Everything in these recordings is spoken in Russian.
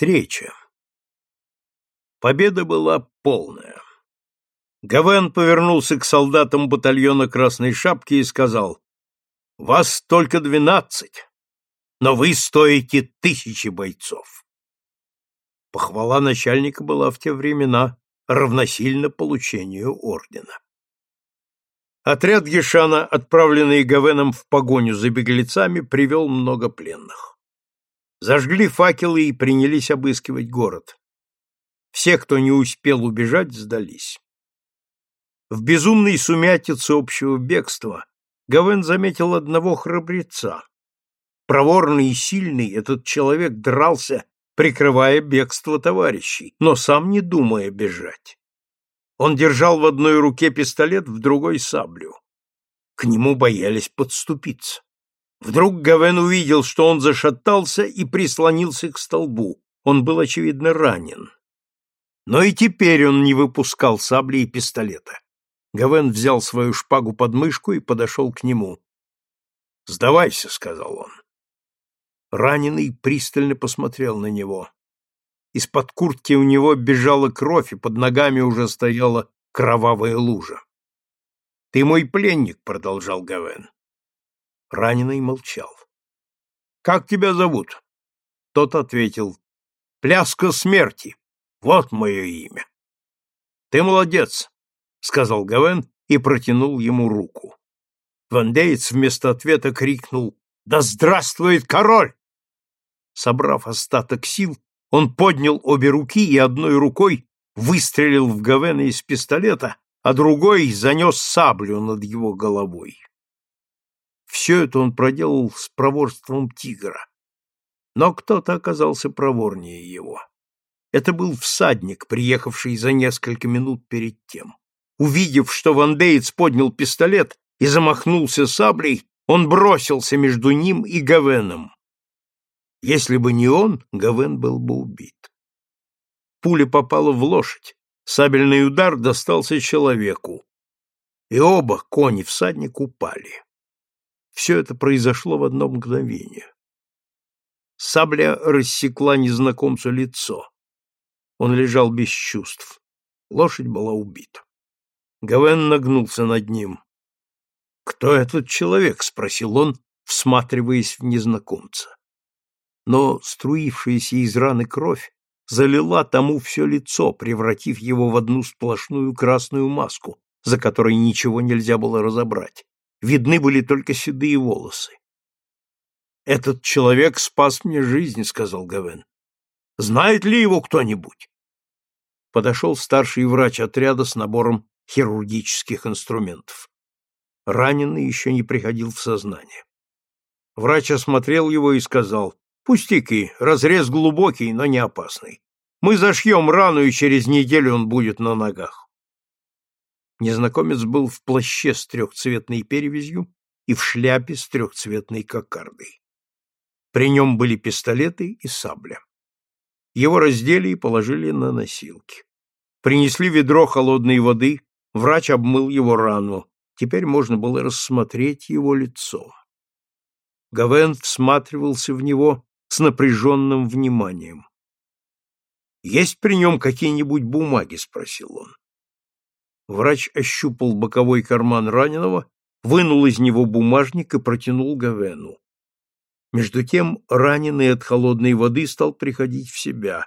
Встреча. Победа была полная. Гавен повернулся к солдатам батальона Красной Шапки и сказал, «Вас только двенадцать, но вы стоите тысячи бойцов». Похвала начальника была в те времена равносильно получению ордена. Отряд Гешана, отправленный Гавеном в погоню за беглецами, привел много пленных. Зажгли факелы и принялись обыскивать город. Все, кто не успел убежать, сдались. В безумной сумятице общего бегства Гавен заметил одного храбреца. Проворный и сильный этот человек дрался прикрывая бегство товарищей, но сам не думая бежать. Он держал в одной руке пистолет, в другой — саблю. К нему боялись подступиться. Вдруг Гавен увидел, что он зашатался и прислонился к столбу. Он был, очевидно, ранен. Но и теперь он не выпускал сабли и пистолета. Гавен взял свою шпагу под мышку и подошел к нему. «Сдавайся», — сказал он. Раненый пристально посмотрел на него. Из-под куртки у него бежала кровь, и под ногами уже стояла кровавая лужа. — Ты мой пленник, — продолжал Гавен. Раненый молчал. — Как тебя зовут? Тот ответил. — Пляска смерти. Вот мое имя. — Ты молодец, — сказал Гавен и протянул ему руку. Вандеец вместо ответа крикнул «Да здравствует король!» Собрав остаток сил, он поднял обе руки и одной рукой выстрелил в Гавена из пистолета, а другой занес саблю над его головой. Все это он проделал с проворством тигра. Но кто-то оказался проворнее его. Это был всадник, приехавший за несколько минут перед тем. Увидев, что вандеец поднял пистолет и замахнулся саблей, он бросился между ним и Гавеном. Если бы не он, Гавен был бы убит. Пуля попала в лошадь, сабельный удар достался человеку, и оба, кони всадник, упали. Все это произошло в одно мгновение. Сабля рассекла незнакомцу лицо. Он лежал без чувств. Лошадь была убита. Гавен нагнулся над ним. «Кто этот человек?» — спросил он, всматриваясь в незнакомца но струившаяся из раны кровь залила тому все лицо, превратив его в одну сплошную красную маску, за которой ничего нельзя было разобрать. Видны были только седые волосы. «Этот человек спас мне жизнь», — сказал Гавен. «Знает ли его кто-нибудь?» Подошел старший врач отряда с набором хирургических инструментов. Раненый еще не приходил в сознание. Врач осмотрел его и сказал, Пустяки, разрез глубокий, но не опасный. Мы зашьем рану, и через неделю он будет на ногах. Незнакомец был в плаще с трехцветной перевязью и в шляпе с трехцветной кокардой. При нем были пистолеты и сабля. Его раздели и положили на носилки. Принесли ведро холодной воды, врач обмыл его рану. Теперь можно было рассмотреть его лицо. Гавен всматривался в него с напряженным вниманием. «Есть при нем какие-нибудь бумаги?» — спросил он. Врач ощупал боковой карман раненого, вынул из него бумажник и протянул Гавену. Между тем раненый от холодной воды стал приходить в себя.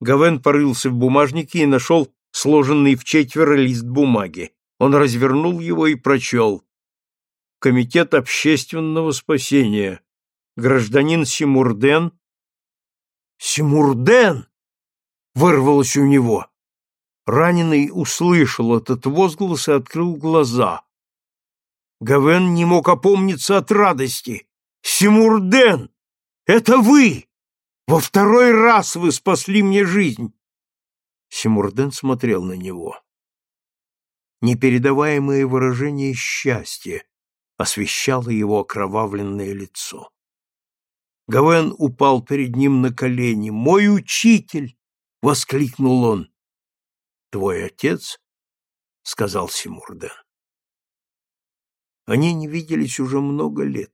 Гавен порылся в бумажнике и нашел сложенный в четверо лист бумаги. Он развернул его и прочел. Комитет общественного спасения гражданин Симурден. Симурден! Вырвалось у него. Раненый услышал этот возглас и открыл глаза. Гавен не мог опомниться от радости. Симурден! Это вы! Во второй раз вы спасли мне жизнь! Симурден смотрел на него. Непередаваемое выражение счастья освещало его окровавленное лицо. Гавен упал перед ним на колени. «Мой учитель!» — воскликнул он. «Твой отец?» — сказал Симурден. Они не виделись уже много лет,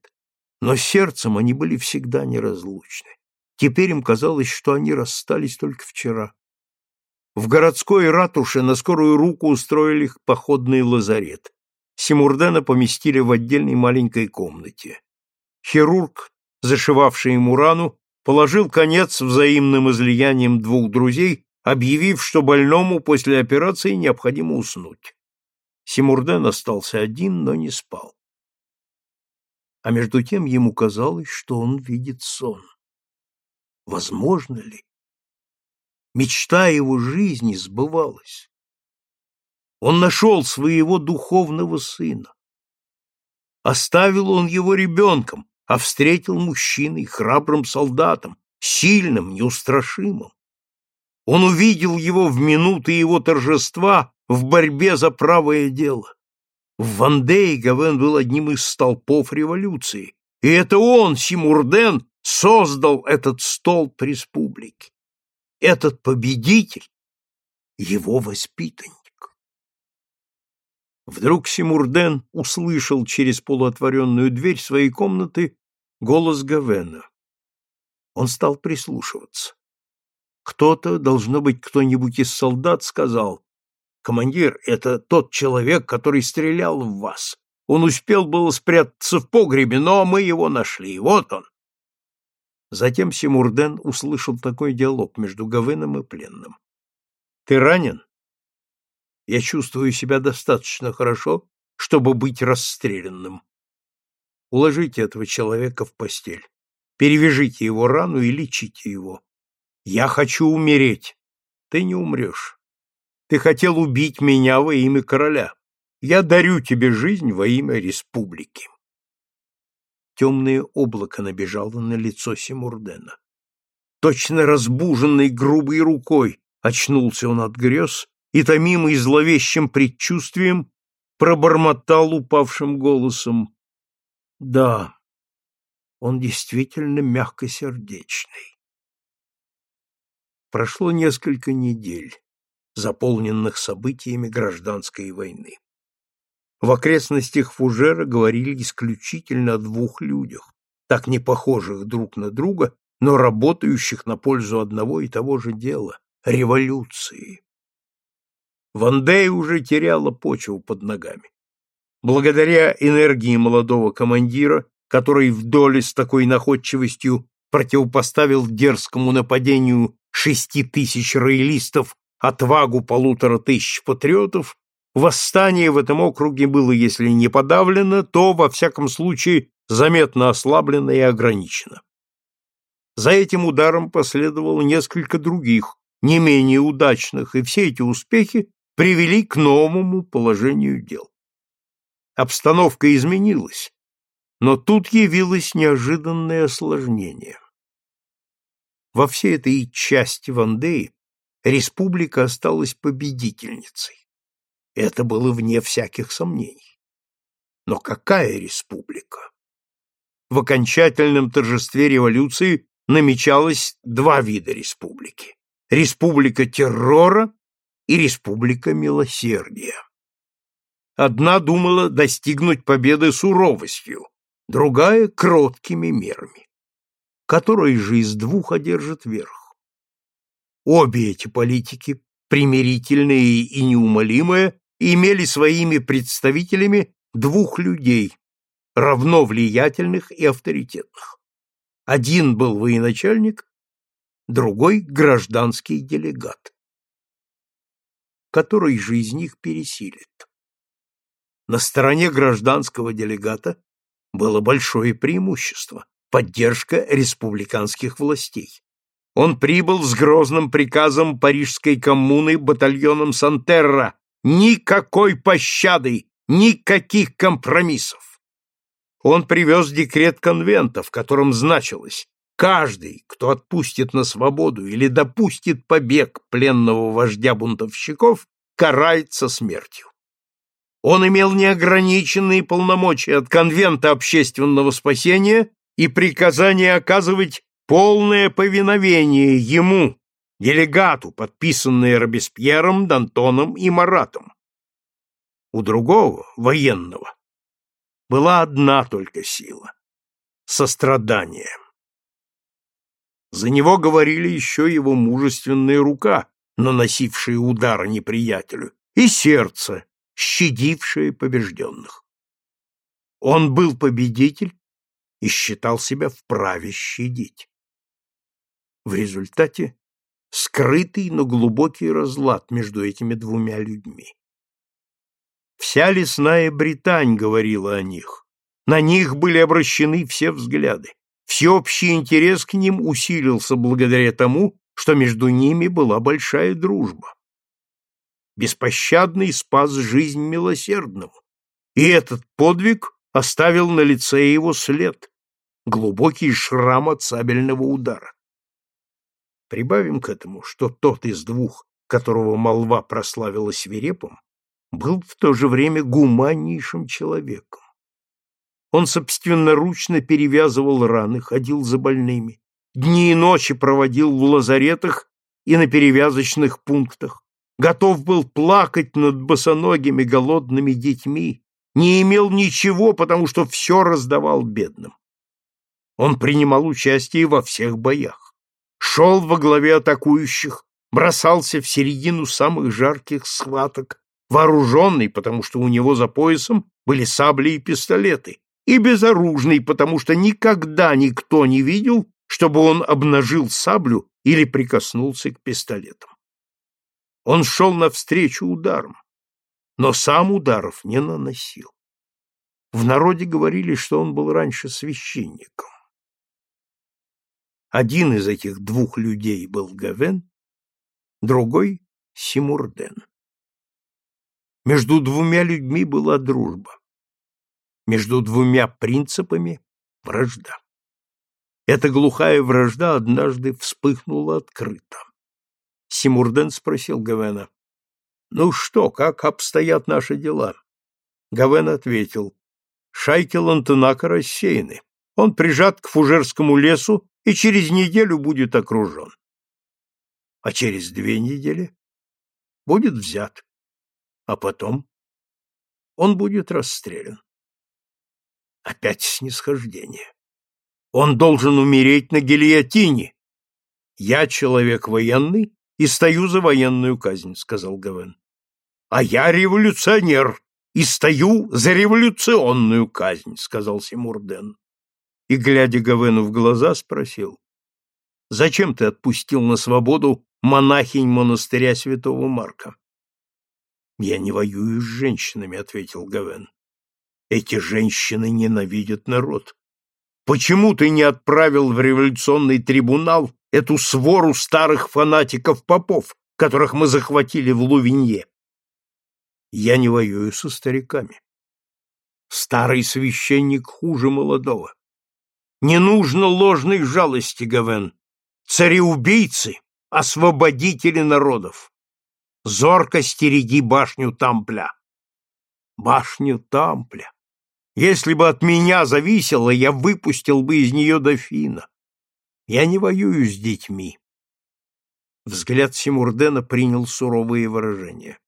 но сердцем они были всегда неразлучны. Теперь им казалось, что они расстались только вчера. В городской ратуше на скорую руку устроили походный лазарет. Симурдена поместили в отдельной маленькой комнате. Хирург, зашивавший ему рану, положил конец взаимным излияниям двух друзей, объявив, что больному после операции необходимо уснуть. Симурден остался один, но не спал. А между тем ему казалось, что он видит сон. Возможно ли? Мечта его жизни сбывалась. Он нашел своего духовного сына. Оставил он его ребенком, а встретил мужчиной, храбрым солдатом, сильным, неустрашимым. Он увидел его в минуты его торжества в борьбе за правое дело. В Вандее Гавен был одним из столпов революции, и это он, Симурден, создал этот столб республики. Этот победитель — его воспитанник. Вдруг Симурден услышал через полуотворенную дверь своей комнаты голос Гавена. Он стал прислушиваться. Кто-то, должно быть, кто-нибудь из солдат сказал, «Командир, это тот человек, который стрелял в вас. Он успел было спрятаться в погребе, но мы его нашли. Вот он». Затем Симурден услышал такой диалог между Гавеном и пленным. «Ты ранен?» Я чувствую себя достаточно хорошо, чтобы быть расстрелянным. Уложите этого человека в постель. Перевяжите его рану и лечите его. Я хочу умереть. Ты не умрешь. Ты хотел убить меня во имя короля. Я дарю тебе жизнь во имя республики. Темное облако набежало на лицо Симурдена. Точно разбуженный грубой рукой очнулся он от грез и, томимый зловещим предчувствием, пробормотал упавшим голосом. Да, он действительно мягкосердечный. Прошло несколько недель, заполненных событиями гражданской войны. В окрестностях Фужера говорили исключительно о двух людях, так не похожих друг на друга, но работающих на пользу одного и того же дела — революции. Вандей уже теряла почву под ногами. Благодаря энергии молодого командира, который в доле с такой находчивостью противопоставил дерзкому нападению шести тысяч роялистов отвагу полутора тысяч патриотов, восстание в этом округе было, если не подавлено, то, во всяком случае, заметно ослаблено и ограничено. За этим ударом последовало несколько других, не менее удачных, и все эти успехи привели к новому положению дел. Обстановка изменилась, но тут явилось неожиданное осложнение. Во всей этой части Вандеи республика осталась победительницей. Это было вне всяких сомнений. Но какая республика? В окончательном торжестве революции намечалось два вида республики. Республика террора и Республика Милосердия. Одна думала достигнуть победы суровостью, другая — кроткими мерами. Которая же из двух одержит верх? Обе эти политики, примирительные и неумолимые, имели своими представителями двух людей, равно влиятельных и авторитетных. Один был военачальник, другой — гражданский делегат который же из них пересилит. На стороне гражданского делегата было большое преимущество – поддержка республиканских властей. Он прибыл с грозным приказом парижской коммуны батальоном Сантерра «Никакой пощады, никаких компромиссов!» Он привез декрет конвента, в котором значилось Каждый, кто отпустит на свободу или допустит побег пленного вождя бунтовщиков, карается смертью. Он имел неограниченные полномочия от конвента общественного спасения и приказание оказывать полное повиновение ему, делегату, подписанное Робеспьером, Д'Антоном и Маратом. У другого, военного, была одна только сила — сострадание. За него говорили еще его мужественная рука, наносившая удары неприятелю, и сердце, щадившее побежденных. Он был победитель и считал себя вправе щадить. В результате скрытый, но глубокий разлад между этими двумя людьми. Вся лесная Британь говорила о них. На них были обращены все взгляды. Всеобщий интерес к ним усилился благодаря тому, что между ними была большая дружба. Беспощадный спас жизнь милосердному, и этот подвиг оставил на лице его след, глубокий шрам от сабельного удара. Прибавим к этому, что тот из двух, которого молва прославила свирепым, был в то же время гуманнейшим человеком. Он собственноручно перевязывал раны, ходил за больными, дни и ночи проводил в лазаретах и на перевязочных пунктах, готов был плакать над босоногими голодными детьми, не имел ничего, потому что все раздавал бедным. Он принимал участие во всех боях, шел во главе атакующих, бросался в середину самых жарких схваток, вооруженный, потому что у него за поясом были сабли и пистолеты, и безоружный, потому что никогда никто не видел, чтобы он обнажил саблю или прикоснулся к пистолетам. Он шел навстречу ударам, но сам ударов не наносил. В народе говорили, что он был раньше священником. Один из этих двух людей был Гавен, другой — Симурден. Между двумя людьми была дружба. Между двумя принципами — вражда. Эта глухая вражда однажды вспыхнула открыто. Симурден спросил Гавена, «Ну что, как обстоят наши дела?» Гавен ответил, «Шайки Лантенака рассеяны. Он прижат к Фужерскому лесу и через неделю будет окружен. А через две недели будет взят а потом он будет расстрелян. Опять снисхождение. Он должен умереть на гильотине. Я человек военный и стою за военную казнь, сказал Гавен. А я революционер и стою за революционную казнь, сказал Симурден. И, глядя Гавену в глаза, спросил, «Зачем ты отпустил на свободу монахинь монастыря святого Марка?» Я не воюю с женщинами, ответил Гавен. Эти женщины ненавидят народ. Почему ты не отправил в революционный трибунал эту свору старых фанатиков-попов, которых мы захватили в Лувинье? Я не воюю со стариками. Старый священник хуже молодого. Не нужно ложной жалости, Гавен. Цареубийцы — освободители народов. Зорко стереги башню Тампля. Башню Тампля. Если бы от меня зависело, я выпустил бы из нее дофина. Я не воюю с детьми. Взгляд Симурдена принял суровые выражения.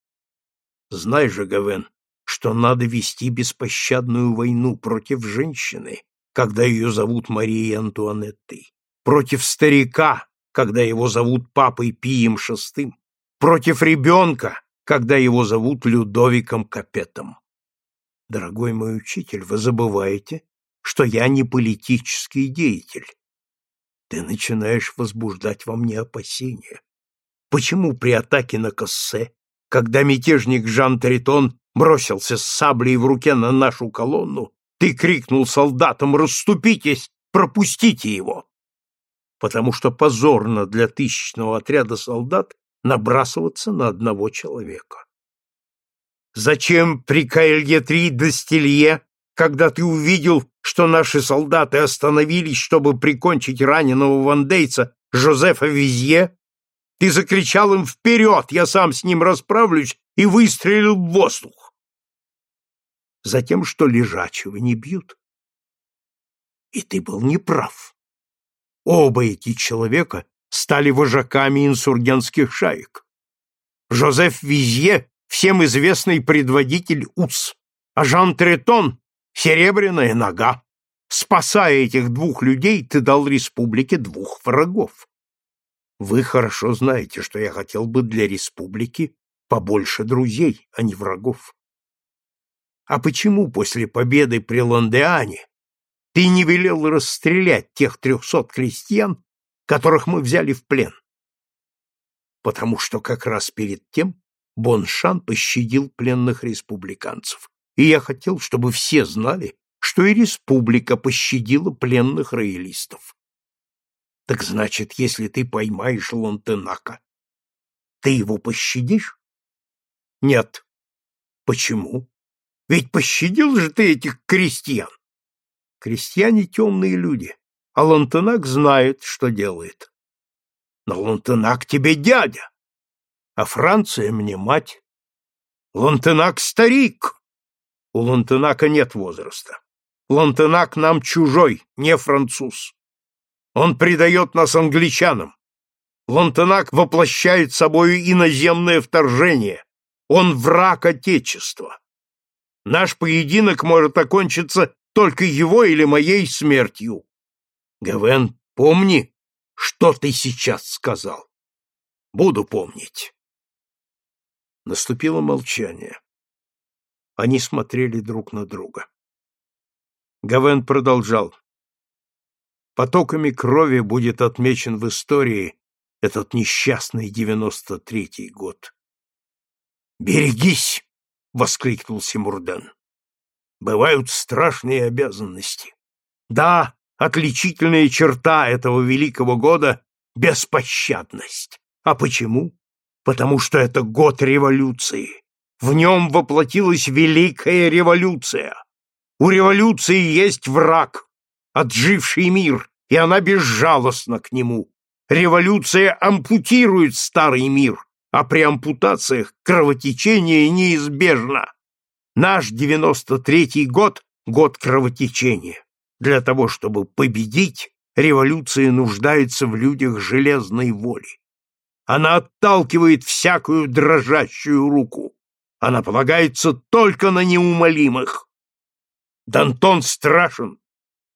Знай же, Гавен, что надо вести беспощадную войну против женщины, когда ее зовут Марией Антуанеттой, против старика, когда его зовут папой Пием шестым, против ребенка, когда его зовут Людовиком Капетом. Дорогой мой учитель, вы забываете, что я не политический деятель. Ты начинаешь возбуждать во мне опасения. Почему при атаке на Коссе, когда мятежник Жан Тритон бросился с саблей в руке на нашу колонну, ты крикнул солдатам «Расступитесь! Пропустите его!» Потому что позорно для тысячного отряда солдат набрасываться на одного человека. Зачем при Каэлье-3 Достелье, когда ты увидел, что наши солдаты остановились, чтобы прикончить раненого вандейца Жозефа Визье, ты закричал им «Вперед! Я сам с ним расправлюсь!» и выстрелил в воздух. Затем, что лежачего не бьют. И ты был неправ. Оба эти человека стали вожаками инсургентских шаек. Жозеф Визье – всем известный предводитель УС, а Жан Третон – серебряная нога. Спасая этих двух людей, ты дал республике двух врагов. Вы хорошо знаете, что я хотел бы для республики побольше друзей, а не врагов. А почему после победы при Ландеане ты не велел расстрелять тех трехсот крестьян, которых мы взяли в плен? Потому что как раз перед тем Боншан пощадил пленных республиканцев, и я хотел, чтобы все знали, что и республика пощадила пленных роялистов. Так значит, если ты поймаешь Лантенака, ты его пощадишь? Нет. Почему? Ведь пощадил же ты этих крестьян. Крестьяне темные люди, а Лантенак знает, что делает. Но Лантенак тебе дядя, а Франция мне мать. Лантенак старик. У Лантенака нет возраста. Лантенак нам чужой, не француз. Он предает нас англичанам. Лантенак воплощает собою иноземное вторжение. Он враг Отечества. Наш поединок может окончиться только его или моей смертью. Гавен, помни, что ты сейчас сказал. Буду помнить. Наступило молчание. Они смотрели друг на друга. Гавен продолжал. Потоками крови будет отмечен в истории этот несчастный девяносто третий год. «Берегись!» — воскликнул Симурден. «Бывают страшные обязанности. Да, отличительная черта этого великого года — беспощадность. А почему? Потому что это год революции. В нем воплотилась великая революция. У революции есть враг, отживший мир, и она безжалостна к нему. Революция ампутирует старый мир, а при ампутациях кровотечение неизбежно. Наш девяносто третий год — год кровотечения. Для того, чтобы победить, революция нуждается в людях железной воли. Она отталкивает всякую дрожащую руку. Она полагается только на неумолимых. Дантон страшен,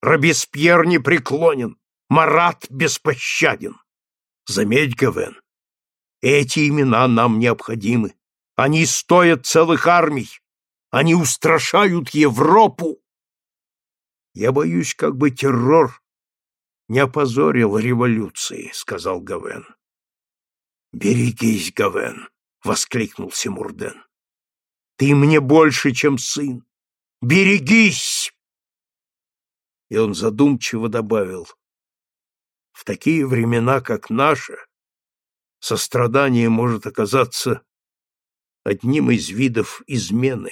Робеспьер непреклонен, Марат беспощаден. Заметь, Гавен, эти имена нам необходимы. Они стоят целых армий. Они устрашают Европу. Я боюсь, как бы террор не опозорил революции, сказал Гавен. Берегись, Гавен, воскликнул Симурден. Ты мне больше, чем сын. Берегись! И он задумчиво добавил: В такие времена, как наши, сострадание может оказаться одним из видов измены.